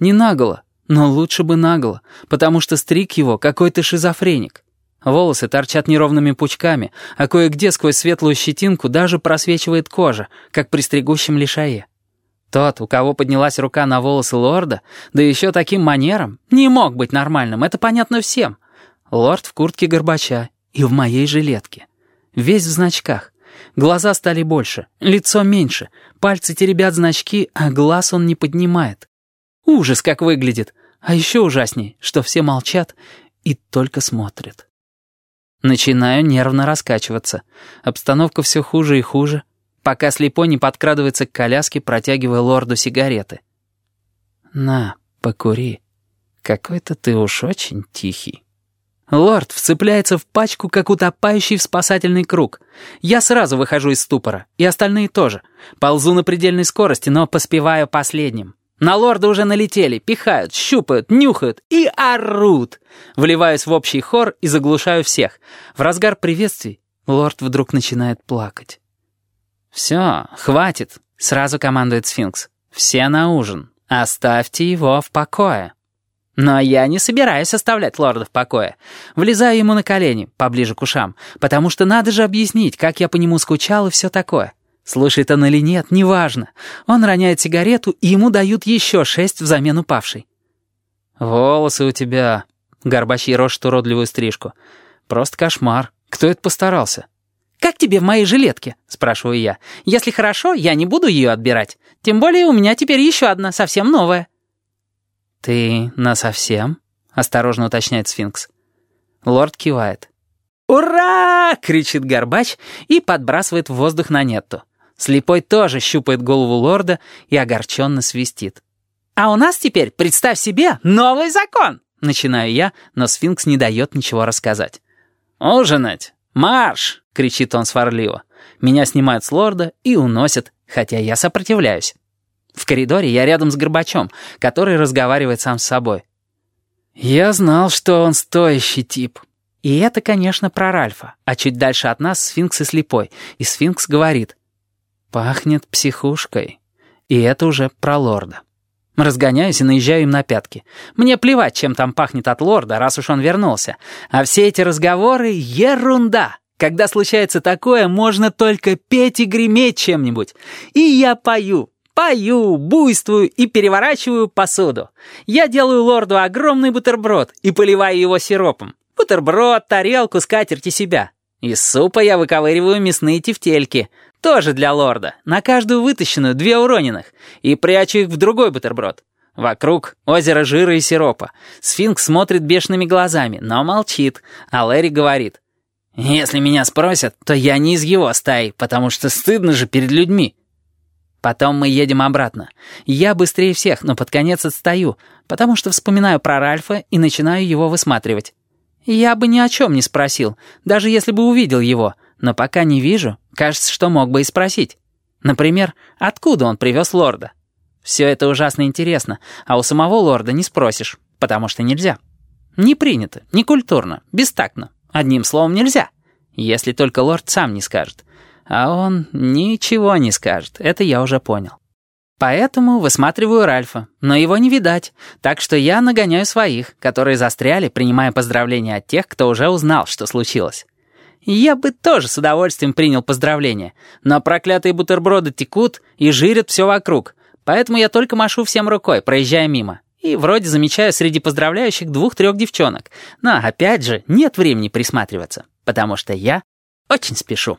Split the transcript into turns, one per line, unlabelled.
Не наголо, но лучше бы наголо, потому что стриг его какой-то шизофреник. Волосы торчат неровными пучками, а кое-где сквозь светлую щетинку даже просвечивает кожа, как при стригущем лишае. Тот, у кого поднялась рука на волосы лорда, да еще таким манером, не мог быть нормальным, это понятно всем. Лорд в куртке Горбача и в моей жилетке. Весь в значках. Глаза стали больше, лицо меньше, пальцы теребят значки, а глаз он не поднимает. Ужас, как выглядит. А еще ужасней, что все молчат и только смотрят. Начинаю нервно раскачиваться. Обстановка все хуже и хуже, пока слепой не подкрадывается к коляске, протягивая лорду сигареты. «На, покури. Какой-то ты уж очень тихий». Лорд вцепляется в пачку, как утопающий в спасательный круг. Я сразу выхожу из ступора, и остальные тоже. Ползу на предельной скорости, но поспеваю последним. На лорда уже налетели, пихают, щупают, нюхают и орут. Вливаюсь в общий хор и заглушаю всех. В разгар приветствий лорд вдруг начинает плакать. «Все, хватит», — сразу командует сфинкс. «Все на ужин. Оставьте его в покое». Но я не собираюсь оставлять лорда в покое. Влезаю ему на колени, поближе к ушам, потому что надо же объяснить, как я по нему скучал и все такое. Слушает он или нет, неважно. Он роняет сигарету, и ему дают еще шесть взамен упавшей. «Волосы у тебя...» — Горбачий рожь уродливую стрижку. «Просто кошмар. Кто это постарался?»
«Как тебе в моей жилетке?» — спрашиваю я. «Если хорошо, я не буду ее отбирать. Тем более у меня теперь еще одна, совсем новая».
«Ты насовсем?» — осторожно уточняет сфинкс. Лорд кивает.
«Ура!» — кричит Горбач и подбрасывает в воздух на нетту. Слепой тоже щупает голову лорда и огорченно свистит. «А у нас теперь, представь себе, новый закон!» Начинаю я, но сфинкс не дает ничего рассказать.
«Ужинать! Марш!» — кричит он сварливо. Меня снимают с лорда и уносят, хотя я сопротивляюсь. В коридоре я рядом с Горбачом, который разговаривает сам с собой. Я знал, что он стоящий тип. И это, конечно, про Ральфа, а чуть дальше от нас сфинкс и слепой, и сфинкс говорит «Пахнет психушкой». И это уже про лорда. Разгоняюсь и наезжаю им на пятки. Мне плевать, чем там пахнет от лорда, раз уж он вернулся. А все эти разговоры — ерунда. Когда случается такое, можно только петь и греметь чем-нибудь. И я пою. Пою, буйствую и переворачиваю посуду. Я делаю лорду огромный бутерброд и поливаю его сиропом. Бутерброд, тарелку, скатерть и себя. Из супа я выковыриваю мясные тефтельки. Тоже для лорда. На каждую вытащенную две уроненных. И прячу их в другой бутерброд. Вокруг озеро жира и сиропа. Сфинкс смотрит бешеными глазами, но молчит. А Лэри говорит. «Если меня спросят, то я не из его стаи, потому что стыдно же перед людьми». Потом мы едем обратно. Я быстрее всех, но под конец отстаю, потому что вспоминаю про Ральфа и начинаю его высматривать. Я бы ни о чем не спросил, даже если бы увидел его, но пока не вижу, кажется, что мог бы и спросить. Например, откуда он привез лорда? Все это ужасно интересно, а у самого лорда не спросишь, потому что нельзя. Не принято, не культурно, бестактно. Одним словом, нельзя. Если только лорд сам не скажет. А он ничего не скажет, это я уже понял. Поэтому высматриваю Ральфа, но его не видать, так что я нагоняю своих, которые застряли, принимая поздравления от тех, кто уже узнал, что случилось. Я бы тоже с удовольствием принял поздравления, но проклятые бутерброды текут и жирят все вокруг, поэтому я только машу всем рукой, проезжая мимо. И вроде замечаю среди поздравляющих двух-трех девчонок, но опять же нет времени присматриваться, потому что я очень спешу.